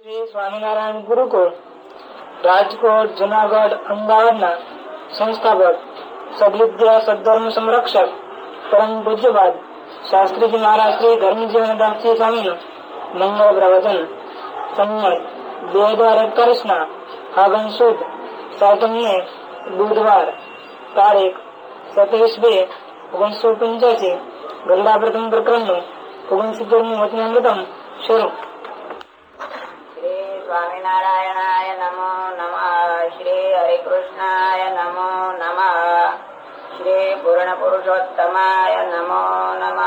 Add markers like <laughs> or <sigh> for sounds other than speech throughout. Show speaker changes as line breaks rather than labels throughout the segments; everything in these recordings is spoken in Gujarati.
સ્વામિનારાયણ ગુરુકુળ, રાજકોટ, જુનાગઢ, અમદાવાદના સંસ્થાપક, સદવિદ્યા સદધર્મ સંરક્ષક, પરમ પૂજ્યપાદ શાસ્ત્રીજી મહારાજ શ્રી ધર્મજીવનદાસજી સ્વામીનું મંગળ પ્રવચન. સંમત બે હજાર એકવીસ ના ફાગણ સુદ સાતમને બુધવાર, તારીખ સત્યાવીસ બે ઓગણીસો પંચ્યાસી, ગરડા પ્રથમ પ્રકરણનું ઓગણસિત્તેરમું વચનામૃતમ શ્રી.
સ્વામિનારાયણાય નમો નમ શ્રી હરિકૃષ્ણાય નમો નમ શ્રી પૂર્ણ પુરુષોત્તમાય નમો નમ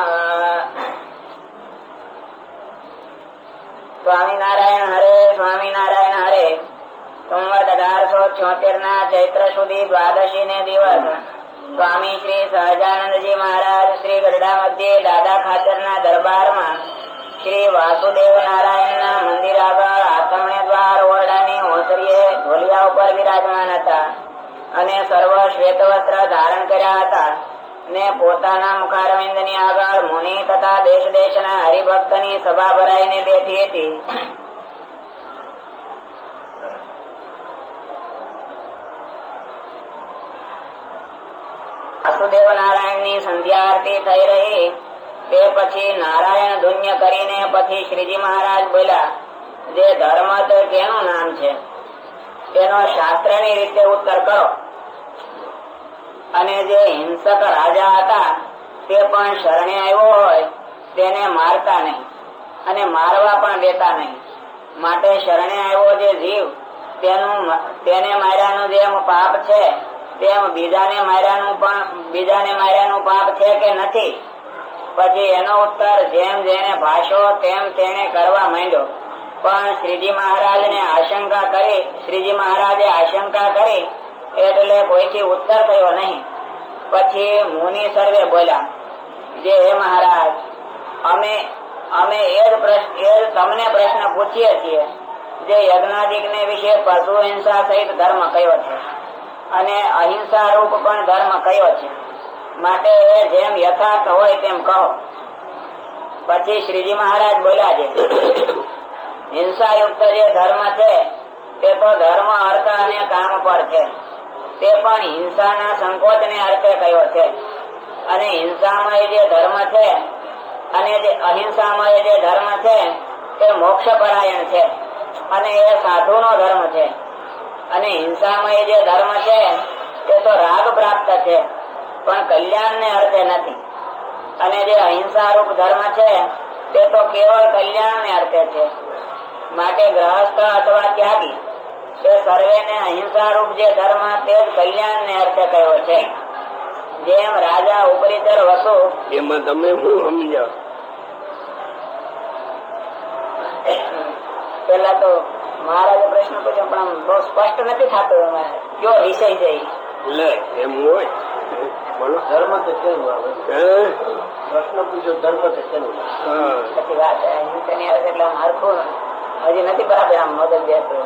સ્વામિનારાયણ હરે સ્વામિનારાયણ હરે સંવત અઢારસો છોતેર ના ચૈત્ર સુધી દ્વાદશી ને દિવસ સ્વામી શ્રી સહજાનંદજી મહારાજ શ્રી ગરડા મધ્યે દાદા ખાતર ના દરબારમાં શ્રી વાસુદેવ નારાયણ ના મંદિર આગળ આથમણે દ્વાર ઓરડાની ઓસરીએ ઢોલિયા ઉપર વિરાજમાન હતા અને સર્વ શ્વેત વસ્ત્ર ધારણ કર્યા હતા ને પોતાના મુખારવિંદની આગળ મુનિ તથા દેશ દેશના હરિભક્તની સભા ભરાઈને બેઠી હતી. વાસુદેવ નારાયણની સંધ્યા આરતી થઈ રહી. તે પછી નારાયણ ધુન્ય કરીને પછી શ્રીજી મહારાજ બોલ્યા, જે ધર્મ તો તેનું નામ છે. તેનો શાસ્ત્રની રીતે ઉત્તર કરો. અને જે હિંસક રાજા હતા, તે પણ શરણે આવ્યો હોય, તેને મારતા નહીં અને મારવા પણ દેતા નહીં. માટે શરણે આવ્યો જે જીવ, તેનું તેને માર્યાનું જેમ પાપ છે, તેમ બીજાને માર્યાનું પણ, બીજાને માર્યાનું પાપ છે કે નથી? પછી એનો ઉત્તર જેમ જેને ભાષો તેમ તેને કરવા માંડ્યો. પણ શ્રીજી મહારાજ ને આશંકા કરી, શ્રીજી મહારાજે આશંકા કરી, એટલે કોઈથી ઉત્તર થયો નહીં. પછી મુનિ સર્વે બોલ્યા, જે હે મહારાજ, અમે અમે એ જ પ્રશ્ન તમને પ્રશ્ન પૂછીએ છીએ, જે યજ્ઞાદિક ને વિશે પશુ હિંસા સહિત ધર્મ કયો છે? અને અહિંસા રૂપ પણ ધર્મ કયો છે? માટે જેમ યથાર્થ હોય તેમ કહો. પછી શ્રીજી મહારાજ બોલ્યા છે હિંસા યુક્ત જે ધર્મ છે, તે તો ધર્મ, અર્થ અને કામ પર છે. તે પણ હિંસાના સંકોચ ને અર્થે કયો છે. અને હિંસામય જે ધર્મ છે, અને જે અહિંસામય જે ધર્મ છે, તે મોક્ષ પરાયણ છે. અને એ સાધુ નો ધર્મ છે. અને હિંસામય જે ધર્મ છે, તે તો રાગ પ્રાપ્ત છે. પણ કલ્યાણ ને અર્થે નથી. અને જે અહિંસા રૂપ ધર્મ છે તે તો કેવળ કલ્યાણ ને અર્થે છે. માટે ગ્રહસ્થ અથવા ત્યાગી તે સર્વે ને અહિંસા રૂપ જે ધર્મ તે જ કલ્યાણ ને અર્થે કયો છે. જેમ રાજા ઉપરીતર વસુ.
એમાં તમે શું સમજ્યા?
પેલા તો મહારાજે પ્રશ્ન પૂછ્યો પણ બહુ સ્પષ્ટ નથી થતો અમારે કયો વિષય જઈ?
લે એમ હોય. બોલો.
ધર્મ તો કેવું આવે પ્રશ્ન પૂછ્યો ધર્મ તો કેવું
પછી વાત હિંસની આવે એટલે આમ હરખું હજી નથી બરાબર આમ મગજ બેસતું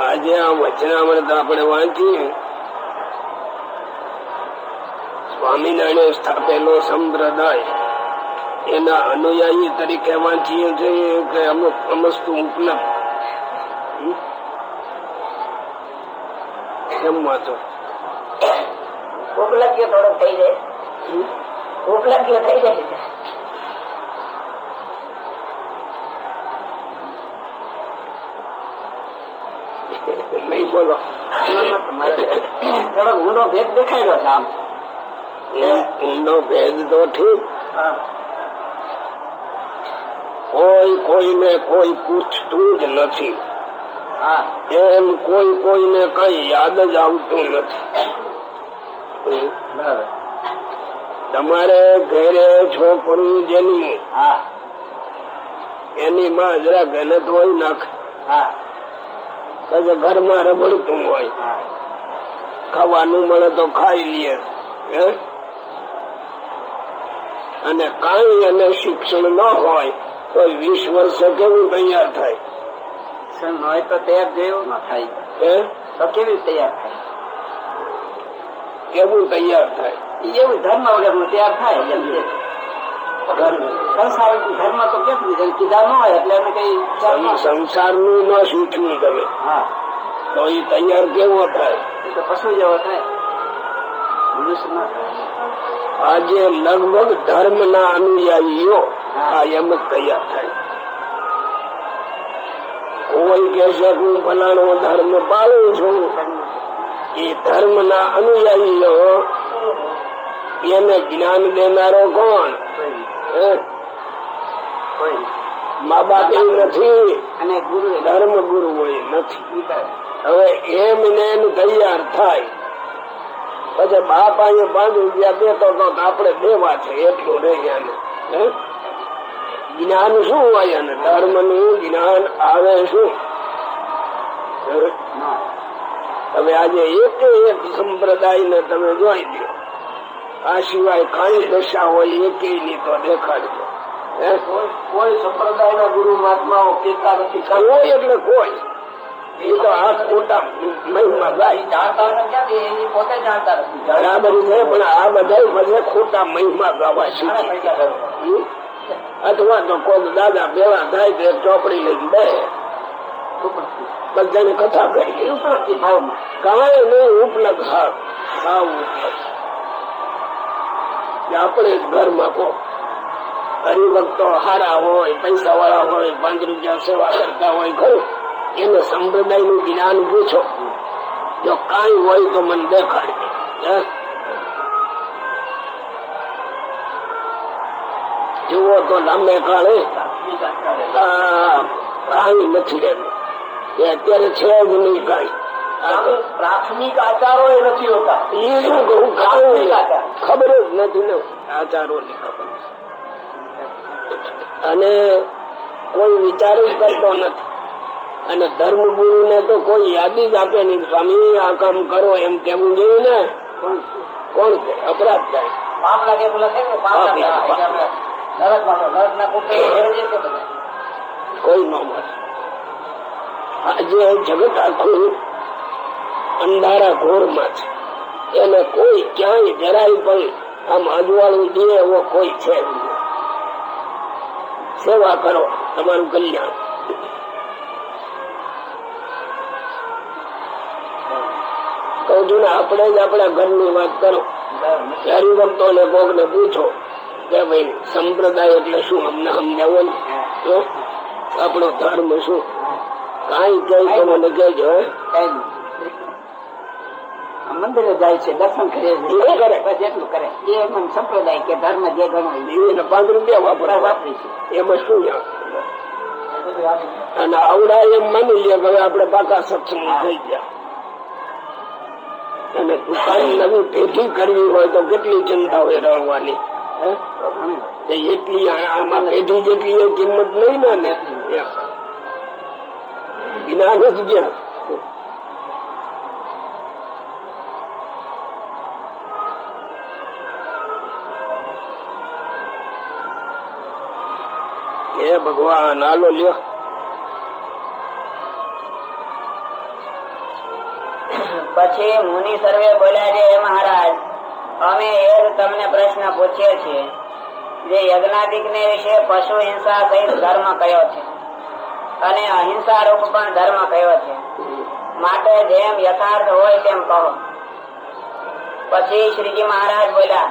આજે આ વચનામૃત આપણે વાંચીએ. સ્વામિનારાયણ સ્થાપેલો સંપ્રદાય. એના અનુયાયી તરીકે વાંચીએ છીએ કે અમુક અમસ્તુ ઉપલબ્ધ. કેમ વાંચો
ઉપલબ્ધ થોડોક થઈ જાય? ઉપલબ્ધ થઈ જાય
નહીં બોલો.
થોડોક ઊંડો ભેદ દેખાયેલો છે આમ.
ઊંડો ભેદ તો ઠીક.
હા.
કોઈ કોઈને કોઈ પૂછતું જ નથી. એમ કોઈ કોઈને કઈ યાદ જ આવતું નથી. તમારે ઘરે છોકરું જેની એની માં જરા ગલત હોય નાખ.
હા.
ઘરમાં રબડતું હોય. ખાવાનું મળે તો ખાઈ લે? અને કઈ એને શિક્ષણ ન હોય તો વીસ વર્ષે કેવું તૈયાર થાય?
સર હોય તો તૈયાર જેવું ન થાય. તો કેવી તૈયાર થાય?
કેવું તૈયાર થાય?
એવું ધર્મ વગરનું તૈયાર થાય એમ છે. સંસારિક ધર્મ તો કેટલું કીધા ન હોય એટલે એને કઈ
સંસારનું ન સૂચવું તમે.
હા.
તો એ તૈયાર કેવો થાય?
તો પશુ જેવો થાય. મનુષ્ય ના થાય.
આજે લગભગ ધર્મ ના અનુયાયીઓ આ એમ જ તૈયાર થાય. કોઈ કે છે હું ફલાણો ધર્મ પાળું છું. એ ધર્મ ના અનુયાયીઓ એને જ્ઞાન દેનારો કોણ? મા બાપ એ નથી.
અને ગુરુ
ધર્મ ગુરુ હોય નથી. હવે એમ ને એનું તૈયાર થાય. પછી બાપ અહીંયા પાંચ રૂપિયા દેતો તો આપણે દેવા છે એટલું રહી? જ્ઞાન શું હોય અને ધર્મનું જ્ઞાન આવે શું? તમે આજે એક એક સંપ્રદાય ને તમે જોઈ દો આ સિવાય કઈ દશા હોય એક ની તો દેખાડજો.
કોઈ સંપ્રદાય ના ગુરુ મહાત્માઓ કેતા નથી
કોઈ એટલે કોઈ. એ તો આ ખોટા મહિમા
નથી
બરાબર છે પણ આ બધા મને ખોટા મહિમા ગાવા શીખે? અથવા તો કોઈ દાદા ભેવા થાય તો ચોપડી લઈને બે બધાને કથા
કરી
કાંઈ નહીં ઉપલબ્ધ હા સાવ આપણે ઘરમાં કો હરિભક્તો હારા હોય પૈસા વાળા હોય પાંચ રૂપિયા સેવા કરતા હોય ખરું એને સંપ્રદાયનું જ્ઞાન પૂછો જો કઈ હોય તો મને દેખાડજે તો લાંબે કાળે કાંઈ નથી રહેતું એ અત્યારે છે જ નહીં કાંઈ.
પ્રાથમિક આચારો એ નથી હોતા.
એ શું કહું કાંઈ ખબર જ નથી ને. આચારોની ખબર. અને કોઈ વિચાર જ કરતો નથી. અને ધર્મ ગુરુ ને તો કોઈ યાદી જ આપે નહીં. સ્વામી આ કામ કરો એમ કેવું જોઈએ ને. કોણ અપરાધ થાય.
લાગે થાય ઘેર બધા.
કોઈ ન મળે. આજે જગત આખું અંધારા ઘોરમાં છે. એને કોઈ ક્યાંય જરાય પણ આમ અજવાળું દે એવો કોઈ છે સેવા કરો તમારું કલ્યાણ. કહું છું ને આપણે જ આપણા ઘરની વાત કરો. હરિભક્તો ને ભોગ ને પૂછો. કે ભાઈ સંપ્રદાય એટલે શું? અમને સમજાવો ને. આપણો ધર્મ શું? કઈ કઈ તો મને કહેજો.
મંદિરે જાય છે દર્શન કરે? છે. એટલું કરે. એ સંપ્રદાય કે ધર્મ જે ગણો
પાંચ રૂપિયા વાપરા.
વાપરી છે.
એમાં શું અને આવડા એમ માની લે કે હવે આપડે પાકા સત્સંગ થઈ ગયા. અને દુકાન નવી પેઢી કરવી હોય તો કેટલી ચિંતા હોય? તે એટલી આમાં પેઢી જેટલી કિંમત નહીં ને જ્ઞાન જ હે ભગવાન આલો લ્યો.
પછી મુનિ સર્વે બોલ્યા છે, "હે મહારાજ અમે એ તમને પ્રશ્ન પૂછીએ છીએ, જે યજ્ઞાધિક ને વિશે પશુ હિંસા સહિત ધર્મ કયો છે? અને અહિંસા રૂપ પણ ધર્મ કયો છે? માટે જેમ યથાર્થ હોય તેમ કહો. પછી શ્રીજી મહારાજ બોલ્યા,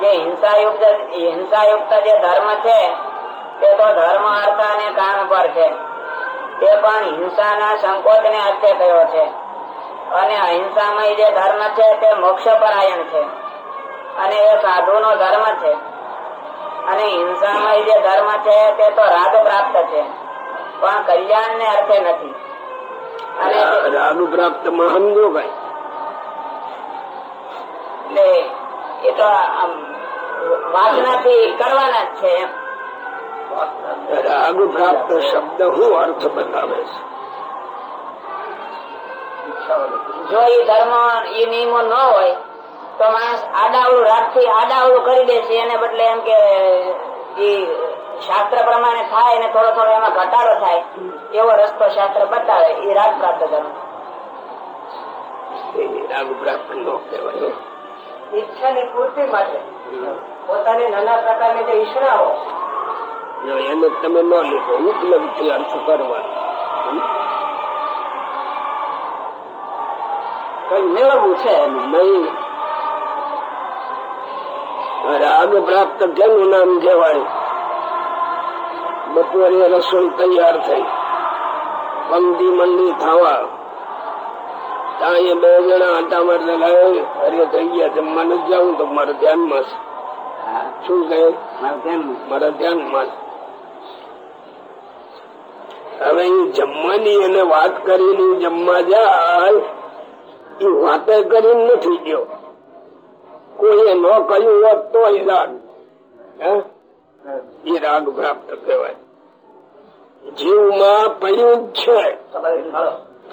જે હિંસાયુક્ત હિંસાયુક્ત જે ધર્મ છે, તે તો ધર્મ, અર્થ અને કામ પર છે. તે પણ હિંસાના સંકોચ ને અર્થે કયો છે? અને અહિંસામય જે ધર્મ છે તે મોક્ષ પરાયણ છે. અને એ સાધુ નો ધર્મ છે. અને હિંસામય જે ધર્મ છે તે તો રાગ પ્રાપ્ત છે. પણ કલ્યાણ ને અર્થે નથી. અને
રાગ પ્રાપ્તમાં સમજો ભાઈ.
એટલે એ તો વાસનાથી કરવાના જ છે એમ.
રાગ પ્રાપ્ત શબ્દ હું અર્થ બતાવે છે?
જો એ ધર્મ એ નિયમો ન હોય તો માણસ આડાવડું રાતથી આડાવડું કરી દે છે એને બદલે એમ કે એ શાસ્ત્ર પ્રમાણે થાય અને થોડો થોડો એમાં ઘટાડો થાય એવો રસ્તો શાસ્ત્ર બતાવે એ રાગ પ્રાપ્ત ધર્મ
એ રાગ પ્રાપ્ત નો
ઈચ્છાની પૂર્તિ માટે.
પોતાની નાના પ્રકારની જે ઈચ્છાઓ
જો એને તમે ન લીધો. ઉપલબ્ધ અર્થ કરવા
કઈ મેળવવું છે
નહીં. રાગ પ્રાપ્ત જેનું નામ કહેવાય બપોરે રસોઈ તૈયાર થઈ. પંક્તિ મંડી થવા ત્યાં બે જણા આટા મારને લાવે અરે થઈ ગયા જમવા નથી જાઉં તો મારા ધ્યાનમાં છે. શું કહે?
મારું ધ્યાનમાં.
હવે અહીં જમવાની એને વાત કરીને જમવા જાય. એ વાતે કરી નથી ગયો. કોઈએ ન કહ્યું હોત તો એ રાગ. હે? એ રાગ પ્રાપ્ત કહેવાય. જીવમાં પડ્યું જ છે.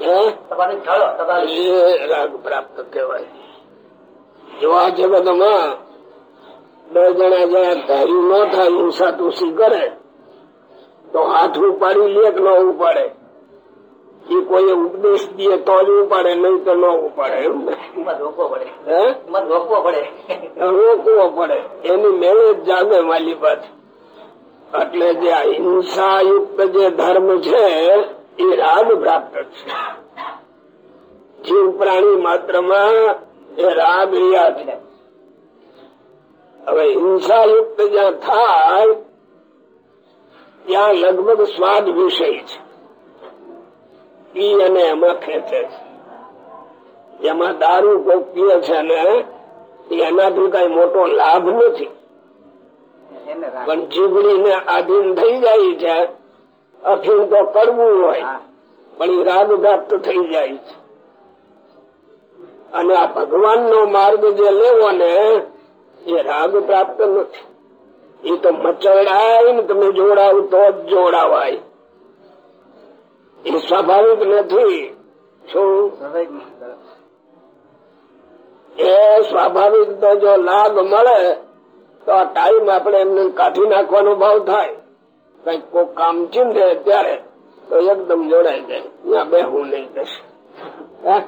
હે? રાગ પ્રાપ્ત કહેવાય. જો આ જગતમાં બે જણા જ્યાં ધાર્યું ન થાય હિંસા તુસી કરે તો હાથ ઉપાડી એક ન ઉપાડે? એ કોઈ ઉપદેશ દે તો જ ઉપાડે નહીં તો ન ઉપાડે એમાં
રોકવો પડે. રોકવો પડે.
એની મેળે જ જાગે માલી પાછ. એટલે જે હિંસા યુક્ત જે ધર્મ છે એ રાગ પ્રાપ્ત છે. જીવ પ્રાણી માત્રમાં એ રાગ રિયા છે. હવે હિંસા યુક્ત જ્યાં થાય ત્યાં લગભગ સ્વાદ વિષય છે. ઈ અને એમાં ખેંચે છે. એમાં દારૂ કોક પીએ છે ને એનાથી કઈ મોટો લાભ નથી. પણ જીવડી ને આધીન થઈ જાય છે અફીણ તો કરવું હોય પણ એ રાગ પ્રાપ્ત થઈ જાય છે. અને આ ભગવાન નો માર્ગ જે લેવો ને એ રાગ પ્રાપ્ત નથી. એ તો મચડાય ને તમે જોડાવ તો જ જોડાવાય. સ્વાભાવિક નથી. શું? એ સ્વાભાવિક તો જો લાભ મળે, તો ટાઈમ આપણે એમને કાઢી નાખવાનો ભાવ થાય. કંઈક કોઈ કામ ચીંધે ત્યારે તો એકદમ જોડાઈ જાય. ત્યાં બેહવું નહીં થશે. હે?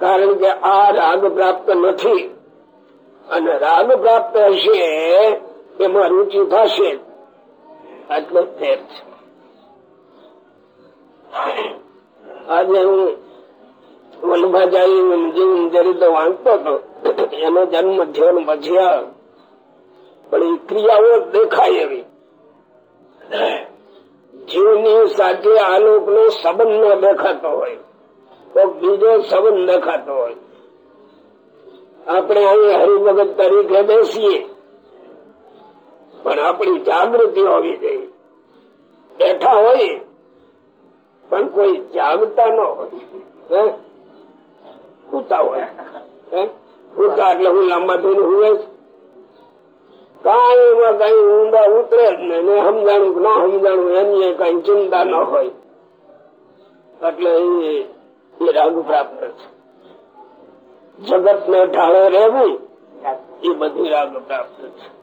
કારણ કે આ રાગ પ્રાપ્ત નથી. અને રાગ પ્રાપ્ત હશે, એમાં રુચિ થશે. આટલો ફેર છે. આજે હું વલ્લભાચાર્ય જીવન ચરિત્ર વાંચતો હતો. એનો જન્મ થયો ને પછી પણ એ ક્રિયાઓ દેખાય એવી. જીવની સાથે આલોક નો સંબંધ ન દેખાતો હોય. તો બીજો સંબંધ દેખાતો હોય. આપણે અહીં હરિભગત તરીકે બેસીએ. પણ આપણી જાગૃતિ હોવી જોઈએ. બેઠા હોય પણ કોઈ જાગતા ન હોય? હોય? સૂતા એટલે હું લાંબા થઈને હુવે કઈ એમાં કઈ ઊંડા ઉતરે જ નહીં. સમજાણું ના સમજાણું એની કઈ ચિંતા ન હોય. એટલે એ રાગ પ્રાપ્ત છે. જગત ને ઢાળે રહેવું, એ બધી રાગ પ્રાપ્ત છે.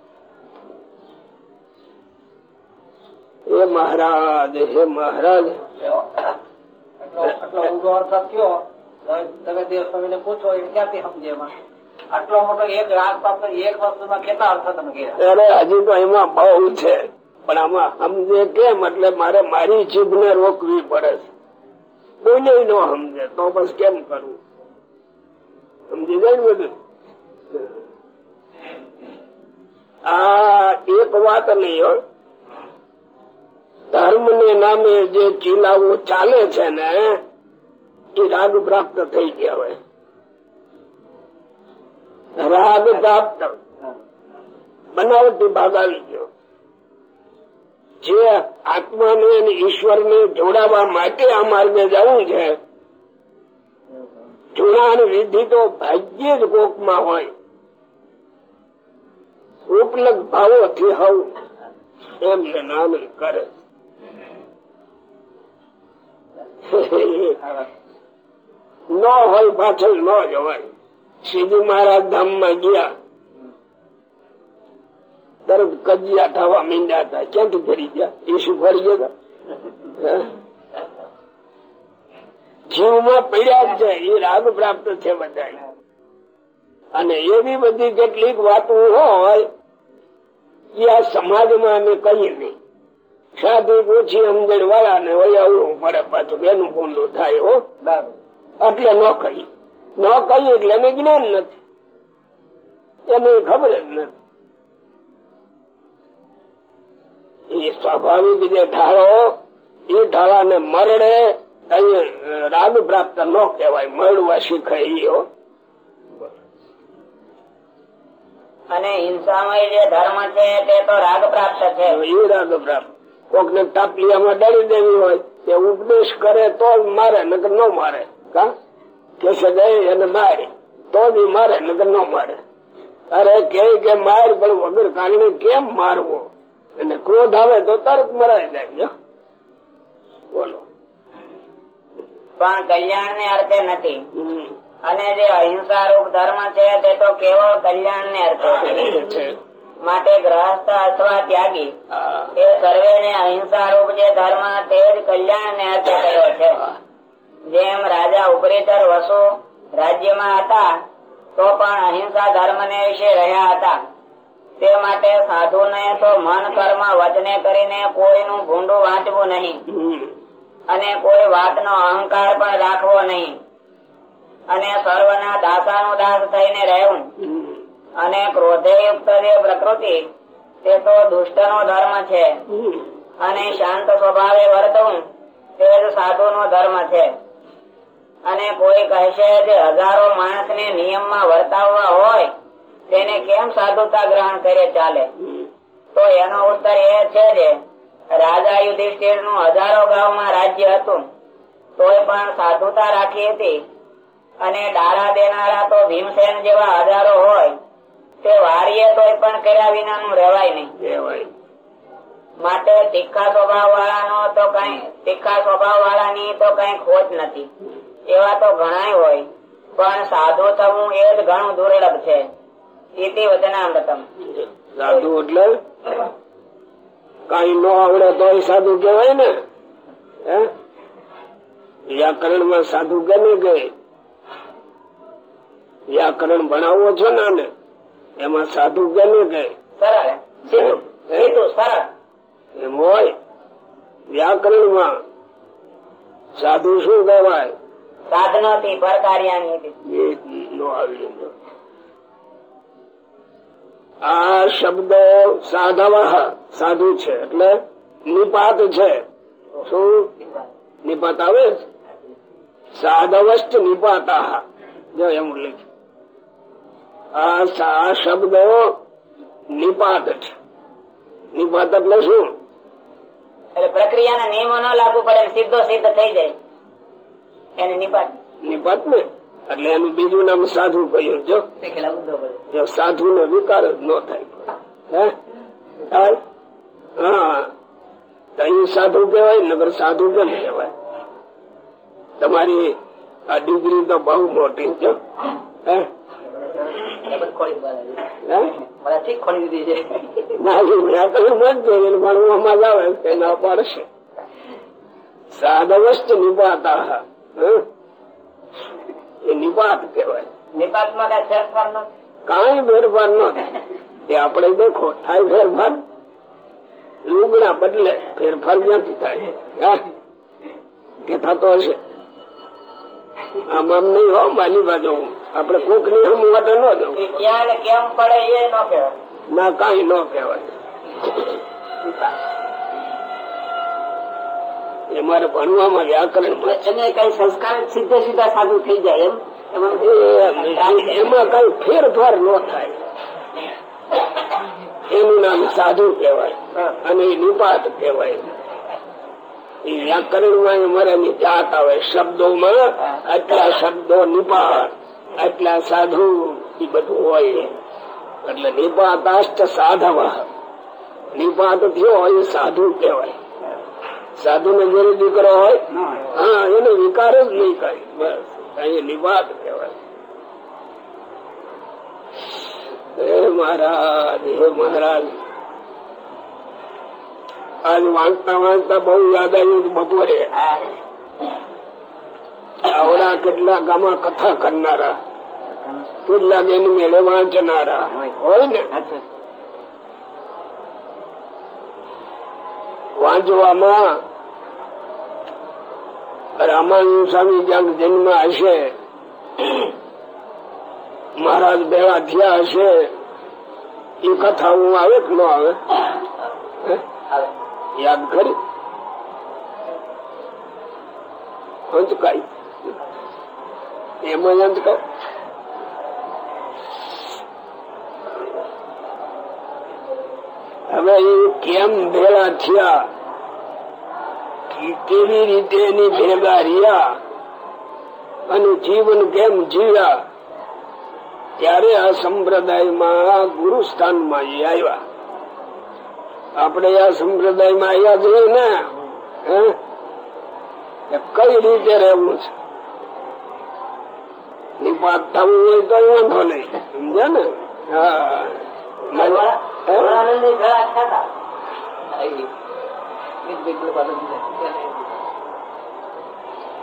હે મહારાજ હે મહારાજ.
આટલો અર્થ થયો તમે દેવ સ્વામી ને પૂછો એ ક્યાંથી સમજે આટલો મોટો એક રાગ પ્રાપ્ત એક વસ્તુમાં કેટલા અર્થ તમે ગયા
અરે હજી તો એમાં બહુ છે. પણ આમાં સમજે કેમ? એટલે મારે મારી જીભ ને રોકવી પડે છે. કોઈને ન સમજે તો બસ કેમ કરવું સમજી જાય ને બધું? આ એક વાત નહીં હોય ધર્મ ને નામે જે ચીલાઓ ચાલે છે ને, એ રાગ પ્રાપ્ત થઈ ગયા હોય. રાગ પ્રાપ્ત. બનાવટી ભાગ આવી ગયો. જે આત્માને અને ઈશ્વરને જોડાવા માટે આ માર્ગે જવું છે, જોડાણ વિધિ તો ભાગ્યે જ કોકમાં હોય. ઉપલબ્ધ ભાવોથી હવ એમને નામ કરે. <laughs> ન હોય પાછળ ન જવાય. શ્રીજી મહારાજ ધામમાં ગયા. તરત કજિયા થવા મીંડા હતા. ક્યાંથી ફરી ગયા? એ શું ફરી ગયા? જીવમાં પડ્યા છે. એ રાગ પ્રાપ્ત છે બધા અને એવી બધી કેટલીક વાતો હોય, એ આ સમાજમાં અમે કહીએ નહીં. સાધુ ઓછી સમજણ વાળા ને આવવું પડે પાછું બેનું ભૂંડું થાય હો. એટલે ન કહી. ન કહી એટલે એને જ્ઞાન નથી. એને ખબર જ નથી. એ સ્વાભાવિક જે ઢાળો એ ઢાળા ને મરડે રાગ પ્રાપ્ત ન કહેવાય મળવા શીખાય એ હો.
અને હિંસામય જે ધર્મ છે તે તો રાગ પ્રાપ્ત છે.
એ રાગ પ્રાપ્ત. કોક ને ટાપલિયામાં ડરી દેવી હોય તે ઉપદેશ કરે તો જ મારે નગર ન મારે. કા? કે સગાઈ એને મારે તો જ મારે નગર ન મારે. અરે કે કે માર પણ વગર કારણે કેમ મારવો? અને ક્રોધ આવે તો તરત મરાઈ જાય. બોલો.
પણ કલ્યાણ ને અર્થે નથી. અને જે અહિંસા રૂપ ધર્મ છે તે તો કેવો કલ્યાણ ને અર્થે છે. માટે ગ્રહસ્થ અથવા ત્યાગી. એ સર્વે ને અહિંસા રૂપ જે ધર્મ તે જ કલ્યાણ ને અર્થે કર્યો છે. જેમ રાજા ઉપરેતર વસુ રાજ્યમાં હતા તો પણ અહિંસા ધર્મ ને વિશે રહ્યા હતા. તે માટે સાધુ ને તો મન કર્મ વચને કરીને કોઈનું ભૂંડું વાંચવું નહીં. અને કોઈ વાતનો અહંકાર પણ રાખવો નહીં. અને સર્વના દાસાનું દાસ થઈને રહેવું. અને ક્રોધે યુક્ત જે પ્રકૃતિ તે તો દુષ્ટ નો ધર્મ છે. અને શાંત સ્વભાવે વર્તવું તે જ સાધુ નો ધર્મ છે. અને કોઈ કહેશે જે હજારો માણસ ને નિયમમાં વર્તાવવા હોય તેને કેમ સાધુતા ગ્રહણ કરે ચાલે? તો એનો ઉત્તર એ છે જે રાજા યુધિષ્ઠિરનું હજારો ગામમાં રાજ્ય હતું તોય પણ સાધુતા રાખી હતી. અને ડારા દેનારા તો ભીમસેન જેવા હજારો હોય તે વાળીએ તોય પણ કર્યા વિનાનું રહેવાય નહીં.
કહેવાય
માટે તીખા સ્વભાવ વાળાનો તો કઈ તીખા સ્વભાવ વાળાની તો કઈ ખોટ નથી. એવા તો ઘણાય હોય પણ સાધુ થવું એ જ ઘણું દુર્લભ છે. ઇતિ વચનામૃતમ.
સાધુ એટલે કઈ ન આવડે તો સાધુ કેવાય ને. હે? વ્યાકરણમાં સાધુ કેને ગઈ વ્યાકરણ ભણાવવો છો ને એમાં સાધુ ગમે ગઈ. એમ. હોય વ્યાકરણમાં સાધુ શું કહેવાય?
સાધનો થી
આ શબ્દો સાધવ સાધુ છે એટલે નિપાત છે. શું? નિપાત આવે? સાધવસ્ત નિપાતા. જો એમ લખ્યું આ આ શબ્દો નિપાત છે નિપાત એટલે શું?
એટલે પ્રક્રિયાના નિયમો ન લાગુ પડે સીધો સિદ્ધ થઈ જાય. એને નિપાત
નિપાત ને? એટલે એનું બીજું નામ સાધુ કહ્યું જો. જો સાધુ નો વિકાર જ ન થાય. હે? અહીં સાધુ કેવાય નગર સાધુ કેમ કેવાય તમારી આ ડિગ્રી તો બહુ મોટી છે. હે? સાધવસ્ત નિપાતા એ નિપાત કેવાય
નિપાતમાં કઈ ફેરફાર નથી
કાંઈ ફેરફાર ન થાય એ આપણે દેખો, થાય ફેરફાર. લુગડા બદલે ફેરફાર ક્યાંથી થાય? કે થતો હશે. આમ આમ નહીં હો માની બાજુ. આપડે કોકની હમ માટે ન
એ ક્યાં કેમ પડે એ ન કહેવાય.
ના કઈ ન કહેવાય. એ મારે ભણવામાં વ્યાકરણ
એને કઈ સંસ્કાર સીધે સીધા સાધુ થઈ જાય એમ? એમાં
એમાં કઈ ફેરફાર ન થાય. એનું નામ સાધુ કહેવાય અને એ નિપાત કહેવાય. વ્યાકરણમાં અમારાની જાત આવે. શબ્દોમાં આટલા શબ્દો નિપાત આટલા સાધુ એ બધું હોય. એટલે નિપાતાષ્ટ સાધવ. નિપાત થયો એ સાધુ કહેવાય. સાધુ ને જયારે દીકરો હોય હા એને વિકાર જ નહીં કઈ બસ અહીં નિપાત કહેવાય. હે મહારાજ હે મહારાજ. આજ વાંચતા વાંચતા બહુ યાદ આવ્યું બપોરે આવડા કેટલા ગામમાં કથા કરનારા. કેટલા એની મેળે વાંચનારા. હોય ને? વાંચવામાં રામાયણ સ્વામી ક્યાંક જન્મ હશે, મહારાજ બેળા થયા હશે, એ કથા હું આવે કે ન આવે? યાદ કરી? અંતકાઈ એમાં અંતકાય હવે એ કેમ ભેગા થયા? કેવી રીતે એની ભેગા રહ્યા? અને જીવન કેમ જીવ્યા? ત્યારે આ સંપ્રદાયમાં ગુરુ સ્થાનમાં એ આવ્યા. આપણે આ સંપ્રદાયમાં આવ્યા છીએ ને? કઈ રીતે રહેવું છે? નિપાત થવું હોય તો વાંધો નહીં સમજ્યા ને.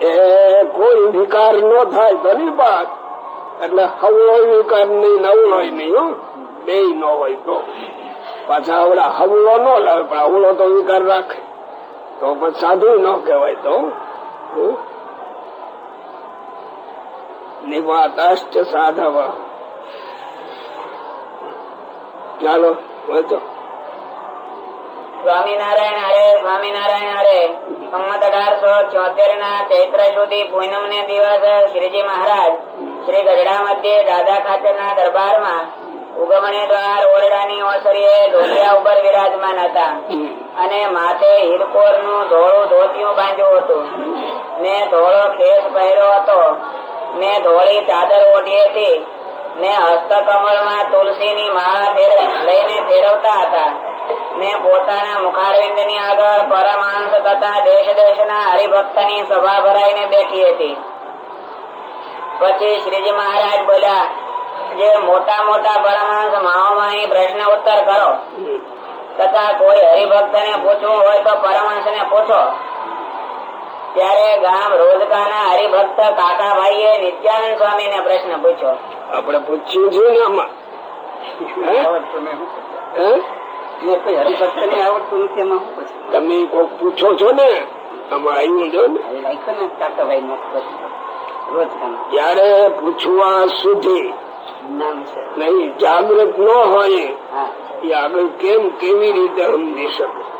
એ કોઈ વિકાર ન થાય તો ની વાત એટલે હવળો વિકાર નહીં નવળો નહીં બે ન હોય તો. પાછા આવડા હવળો ન લાવે, પણ આવડો તો વિકાર રાખે. તો પછી સાધુ ન કહેવાય તો? નિવાતાશ્ચ સાધવ. ચાલો વાંચો
સ્વામિનારાયણ હરે સ્વામિનારાયણ હરે. સંમત અઢારસો ચોતેર ના ચૈત્ર સુધી પૂનમ ને દિવસ શ્રીજી મહારાજ શ્રી ગઢડા મધ્યે દાદા ખાતે ના દરબારમાં ઉગમણી દ્વાર ઓરડાની ઓસરીએ ઢોલિયા ઉપર વિરાજમાન હતા. અને માથે હિરકોરનું ધોળું ધોતિયું બાંધ્યું હતું. ને ધોળો ખેસ પહેર્યો હતો. ને ધોળી ચાદર ઓઢી હતી. ને હસ્તકમળમાં તુલસીની માળા લઈને ફેરવતા હતા. ને પોતાના મુખારવિંદની આગળ પરમાંશ તથા દેશ દેશના હરિભક્તની સભા ભરાઈને બેઠી હતી. પછી શ્રીજી મહારાજ બોલ્યા જે મોટા મોટા પરમહંસ માઓમાં પ્રશ્ન ઉત્તર કરો. તથા કોઈ હરિભક્ત ને પૂછવું હોય તો પરમહંસ ને પૂછો. ત્યારે ગામ રોજકાના હરિભક્ત કાકાભાઈએ નિત્યાનંદ સ્વામી ને પ્રશ્ન પૂછ્યો.
આપણે પૂછ્યું છે ને આમાં? હે? હે?
હરિભક્ત ને આવડતું નથી એમાં
તમે કોઈક પૂછો છો ને? આમાં આવ્યું છો ને.
એ કાકાભાઈ
ત્યારે પૂછવા સુધી નહીં જાગૃત ન હોય એ આગળ કેમ કેવી રીતે સમજી શકે?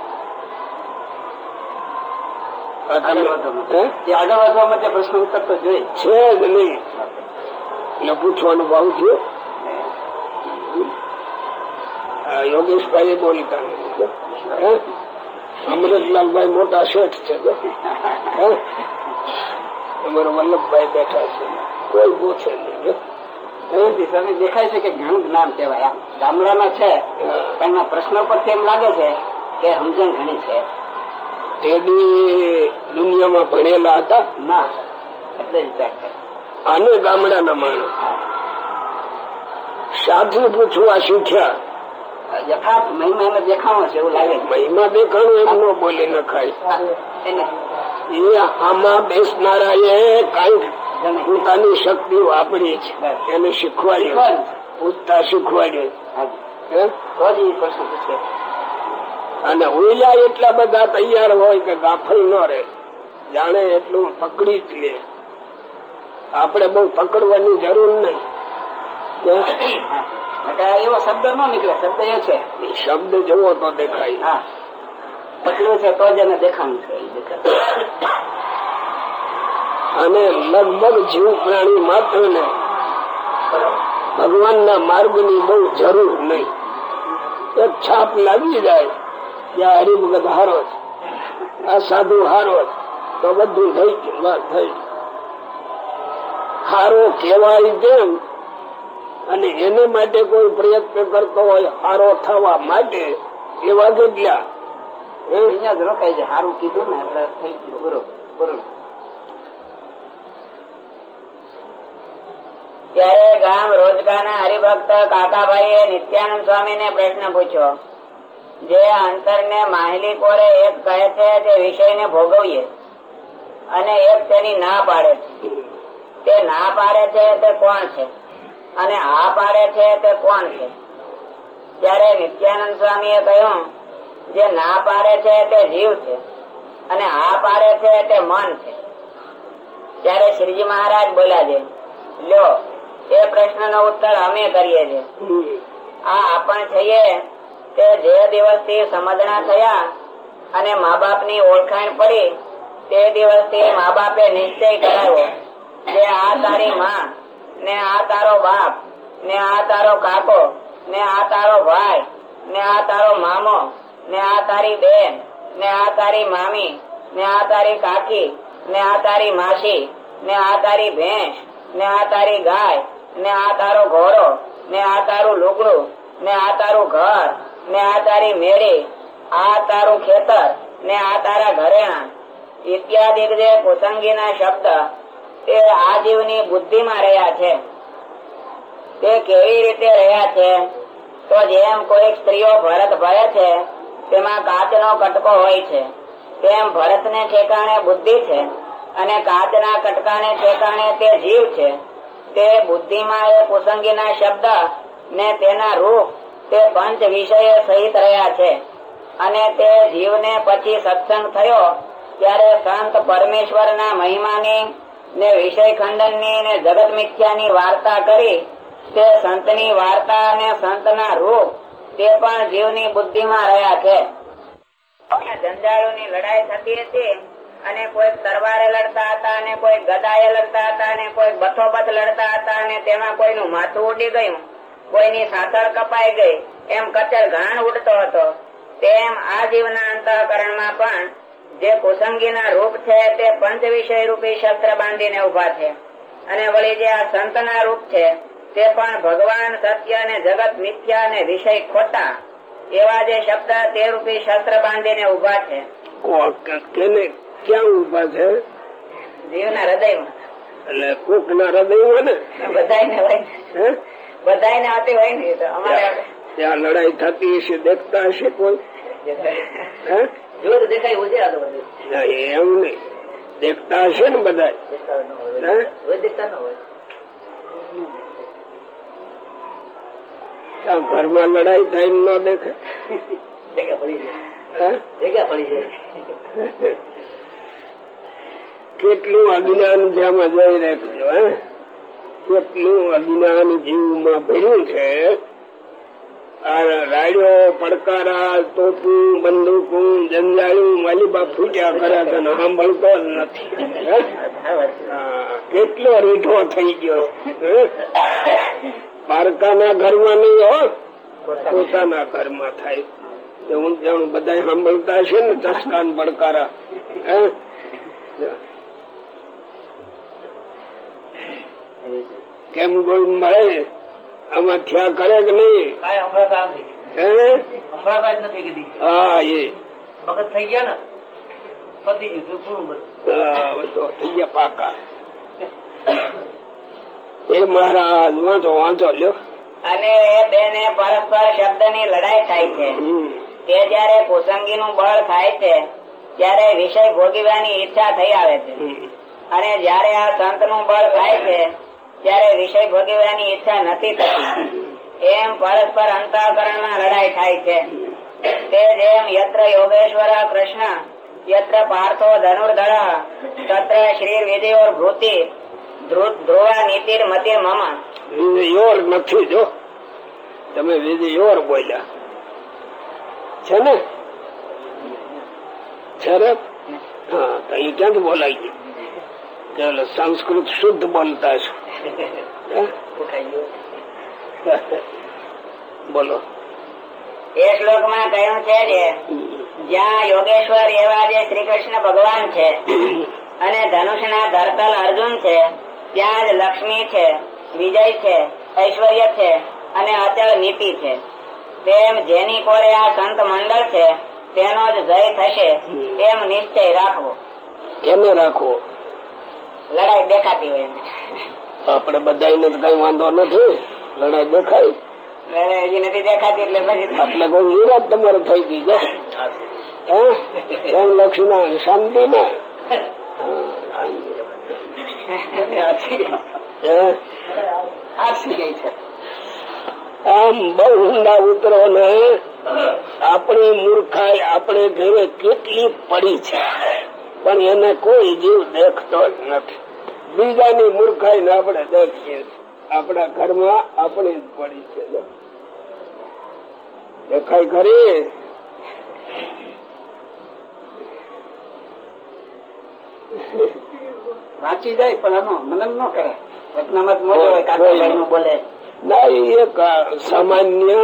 પૂછવાનો ભાવ થયો? યોગેશભાઈ બોલતા અમૃતલાલભાઈ મોટા શેઠ છે અમારો? વલ્લભભાઈ બેઠા છે. કોઈ પૂછે નહીં?
સ્વામી દેખાય છે કે ઘણું જ્ઞાન કહેવાય આમ. ગામડામાં છે પણ એના પ્રશ્નો પરથી એમ લાગે છે કે સમજણ ઘણી છે.
તે દુનિયામાં ભણેલા હતા?
ના એટલે.
આને ગામડાના માણસ. સાધુ પૂછવા શીખ્યા.
યથાર્થ મહિમા એને દેખાણો છે એવું લાગે
મહિમા દેખાણું એમ ન બોલી નખાય.
એને.
એ આમાં બેસનારા એ કંઈક. પોતાની શક્તિ વાપરી છે. એને શીખવાડી પૂછતા
પૂછે.
અને ઓઈલા એટલા બધા તૈયાર હોય કે ગાફલ ન રહે. જાણે એટલું પકડી જ લે. આપણે બહુ પકડવાની જરૂર નહીં.
એવો શબ્દ ન નીકળે. શબ્દ એ છે.
શબ્દ જુઓ તો દેખાય.
હા. પકડ્યું છે તો જ એને દેખાણ છે. દેખાય.
અને લગભગ જીવ પ્રાણી માત્ર ને ભગવાનના માર્ગની બહુ જરૂર નહીં. એક છાપ લાગી જાય, ત્યાં હરિભગત હારો આ સાધુ હારો તો બધું થઈ ગયું, વાત થઈ. હારો કહેવાય કેમ અને એને માટે કોઈ પ્રયત્ન કરતો હોય, હારો થવા માટે, એવા કેટલા?
અહીંયા જ રોકાય છે સારું કીધું ને, એટલે થઈ ગયું. બરોબર બરોબર.
ત્યારે ગામ રોજગાના હરિભક્ત કાકાભાઈએ નિત્યાનંદ સ્વામી ને પ્રશ્ન પૂછ્યો. જે અંતર ને માહિલી કોરે એક કહે છે તે વિષય ને ભોગવીએ અને એક તેની ના પાડે છે. તે ના પાડે છે તે કોણ છે? અને આ પાડે છે તે કોણ છે? ત્યારે નિત્યાનંદ સ્વામીએ કહ્યું, જે ના પાડે છે તે જીવ છે અને હા પાડે છે તે મન છે. ત્યારે શ્રીજી મહારાજ બોલ્યા છે, લ્યો એ પ્રશ્નનો ઉત્તર અમે કરીએ છીએ આ આપણ છીએ તે જે દિવસથી સમજણા થયા અને મા બાપની ઓળખાણ પડી તે દિવસથી મા બાપે નિશ્ચય કરાવ્યો કે આ તારી માં ને આ તારો બાપ ને આ તારો કાકો ને આ તારો ભાઈ ને આ તારો મામો ને આ તારી બેન ને આ તારી મામી ને આ તારી કાકી ને આ તારી માસી ને આ તારી ભેંસ ને આ તારી ગાય ને આ તારો ઘોડો, ને આ તારું લુગડું, ને આ તારું ઘર, ને આ તારી મેળી, આ તારું ખેતર, ને આ તારા ઘરેણા. ઇત્યાદિ જે કુસંગીના શબ્દ એ આ જીવની બુદ્ધિમાં રહ્યા છે. તે કેવી રીતે રહ્યા છે? તો જેમ કોઈ સ્ત્રીઓ ભરત ભરે છે, તેમાં કાચનો કટકો હોય છે. તેમ ભરતને ઠેકાણે બુદ્ધિ છે અને કાચના કટકાને ઠેકાણે તે જીવ છે. તે બુદ્ધિમાં એ કુસંગીના શબ્દ ને તેના રૂપ તે પંચ વિષય સહિત રહ્યા છે. અને તે જીવને પછી સત્સંગ થયો ત્યારે સંત પરમેશ્વરના મહિમાની ને વિષય ખંડનની ને જગત મિથ્યાની વાર્તા કરી તે સંતની વાર્તા અને સંતના રૂપ તે પણ જીવની બુદ્ધિમાં રહ્યા છે. જંજાળોની લડાઈ થતી હતી. અને કોઈ તરવારે લડતા હતા, અને કોઈ ગદાએ લડતા હતા, અને કોઈ બથોબથ લડતા હતા, અને તેમાં કોઈનું માથું ઉડી ગયું. કોઈની સાથળ કપાઈ ગઈ. એમ કચર ઘાણ ઉડતો હતો. તેમ આ જીવના અંતઃકરણમાં પણ જે કુસંગીના રૂપ છે તે પંચ વિષય રૂપી શસ્ત્ર બાંધીને ઊભા છે. અને વળી જે આ સંતના રૂપ છે, તે પણ ભગવાન સત્ય અને જગત મિથ્યા અને વિષય ખોટા એવા જે શબ્દ તે રૂપી શસ્ત્ર બાંધીને ઊભા છે.
ક્યાં ઊભા છે?
હૃદયમાં.
એટલે કુક ના? હૃદયમાં ને.
હોય હોય ને તો. અમારે
ત્યાં લડાઈ થતી હશે દેખતા હશે કોઈ? હે?
જો દેખાય
એમ નહીં. દેખતા હશે ને બધા ઘરમાં લડાઈ થાય ને ન દેખે
જગ્યા પડી જાય. જગ્યા પડી જાય.
કેટલું અજ્ઞાન જેમાં જઈ રહ્યું કેટલું અજ્ઞાન જીવમાં ભર્યું છે રાડ્યો પડકારા, તોપું, બંદૂકું જંજાળું માલીબા ફૂટ્યા કરે છે સાંભળતો જ નથી કેટલો રીઠો થઈ ગયો? પારકાના ઘરમાં નહીં, હો? પોતાના ઘરમાં થાય. તો હું જાણું બધા સાંભળતા છે ને, ચસ્કાન, પડકારા હે કેમ કોઈ મળે આમાં થયા કરે કે નહીં? હે? એ.
વખત થઈ ગયા ને? પતી ગયું તો પૂરું બધું
હા, હવે તો થઈ ગયા પાકા. એ મહારાજ વાંચો વાંચો લ્યો.
અને એ બેને પરસ્પર શબ્દની લડાઈ થાય છે. તે જયારે કુસંગીનું બળ થાય છે ત્યારે વિષય ભોગવવાની ઈચ્છા થઈ આવે છે. અને જયારે આ સંતનું બળ થાય છે ત્યારે વિષય ભોગવવાની ઈચ્છા નથી થતી. એમ પરસ્પર અંતઃકરણમાં લડાઈ થાય છે. તે જેમ યત્ર યોગેશ્વર કૃષ્ણ, યત્ર પાર્થો ધનુર્ધર, તત્ર શ્રી વિજયોર ભૂતિ ધ્રુવા નીતિર મતિર મમ.
યોર નથી જો. તમે વિધિ યોર બોલ્યા. છે ને? છે હા, તો એ ક્યાંથી બોલાય સંસ્કૃત શુદ્ધ બોલતા છો? બોલો.
એ શ્લોકમાં કહ્યું છે કે જ્યાં યોગેશ્વર એવા જે શ્રી કૃષ્ણ ભગવાન છે અને ધનુષના ધરતલ અર્જુન છે ત્યાં જ લક્ષ્મી છે વિજય છે ઐશ્વર્ય છે અને અચળ નીતિ છે. તેમ જેની કોરે આ સંત મંડળ છે તેનો જ જય થશે એમ નિશ્ચય રાખવો.
એમને રાખવો.
લડાઈ દેખાતી હોય એને.
આપડે બધા તો કઈ વાંધો નથી. લડાઈ દેખાય.
લડાઈ નથી દેખાતી એટલે પછી
એટલે કોઈ વિરાટ તમારે થઈ ગઈ જો હે? એમ લક્ષ્મણ શાંતિ ને. આમ બહુ ઊંડા ઉતરો ને આપણી મૂર્ખાઈ આપણે ઘરે કેટલી પડી છે. પણ એને કોઈ જીવ દેખતો જ નથી. બીજાની મૂર્ખાઈ ને આપણે દેખીએ આપણા ઘરમાં આપણે જ પડી છે. દેખાય ખરી?
વાંચી જાય પણ આનો મનન ન કરે. ઘટનામાં જ હોય કાકાભાઈ બોલે.
ના એક સામાન્ય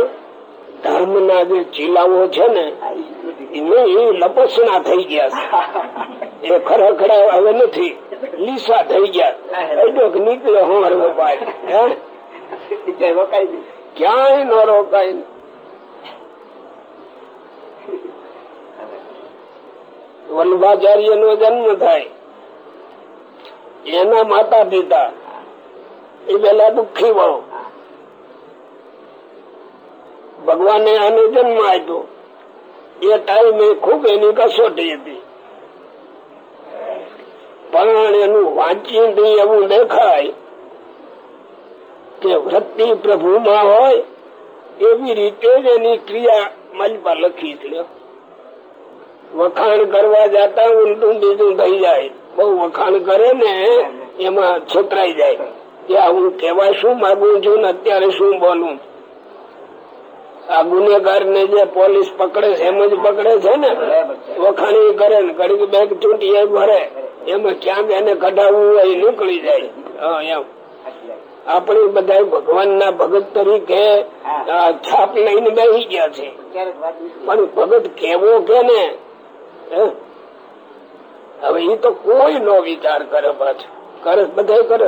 ધર્મ ના જે ચીલાઓ છે ને એ લપસણા થઈ ગયા છે. એ ખરેખર હવે નથી. લીસા થઈ ગયા. નીકળે હોર
વકાઈ ગઈ.
ક્યાંય ન રોકાય વલ્લભાચાર્ય નો જન્મ થાય. એના માતા પિતા. એ પેલા દુઃખી વાળો ભગવાને આને જન્મ આપ્યો. એ ટાઈમે ખૂબ એની કસોટી હતી. પણ એનું વાંચી એવું દેખાય કે વૃત્તિ પ્રભુમાં હોય, એવી રીતે જ એની ક્રિયા મલબા લખી છે. વખાણ કરવા જતા ઊંધું બીજું થઈ જાય. બહુ વખાણ કરે ને, એમાં છોતરાઈ જાય. કે આવું કેવા શું માગું છું ને અત્યારે શું બોલું? આ ગુનેગાર ને જે પોલીસ પકડે છે, એમ જ પકડે છે ને? વખાણી કરે ને, ઘડીક બેગ ચૂંટી ભરે, એમાં ક્યાંક એને કઢાવવું હોય નીકળી જાય. એમ. આપણે બધા ભગવાન ના ભગત તરીકે છાપ લઈને બેસી ગયા છે. પણ ભગત કેવો કે ને? હવે એ તો કોઈ નો વિચાર કરે પાછો. કરે બધા કરે.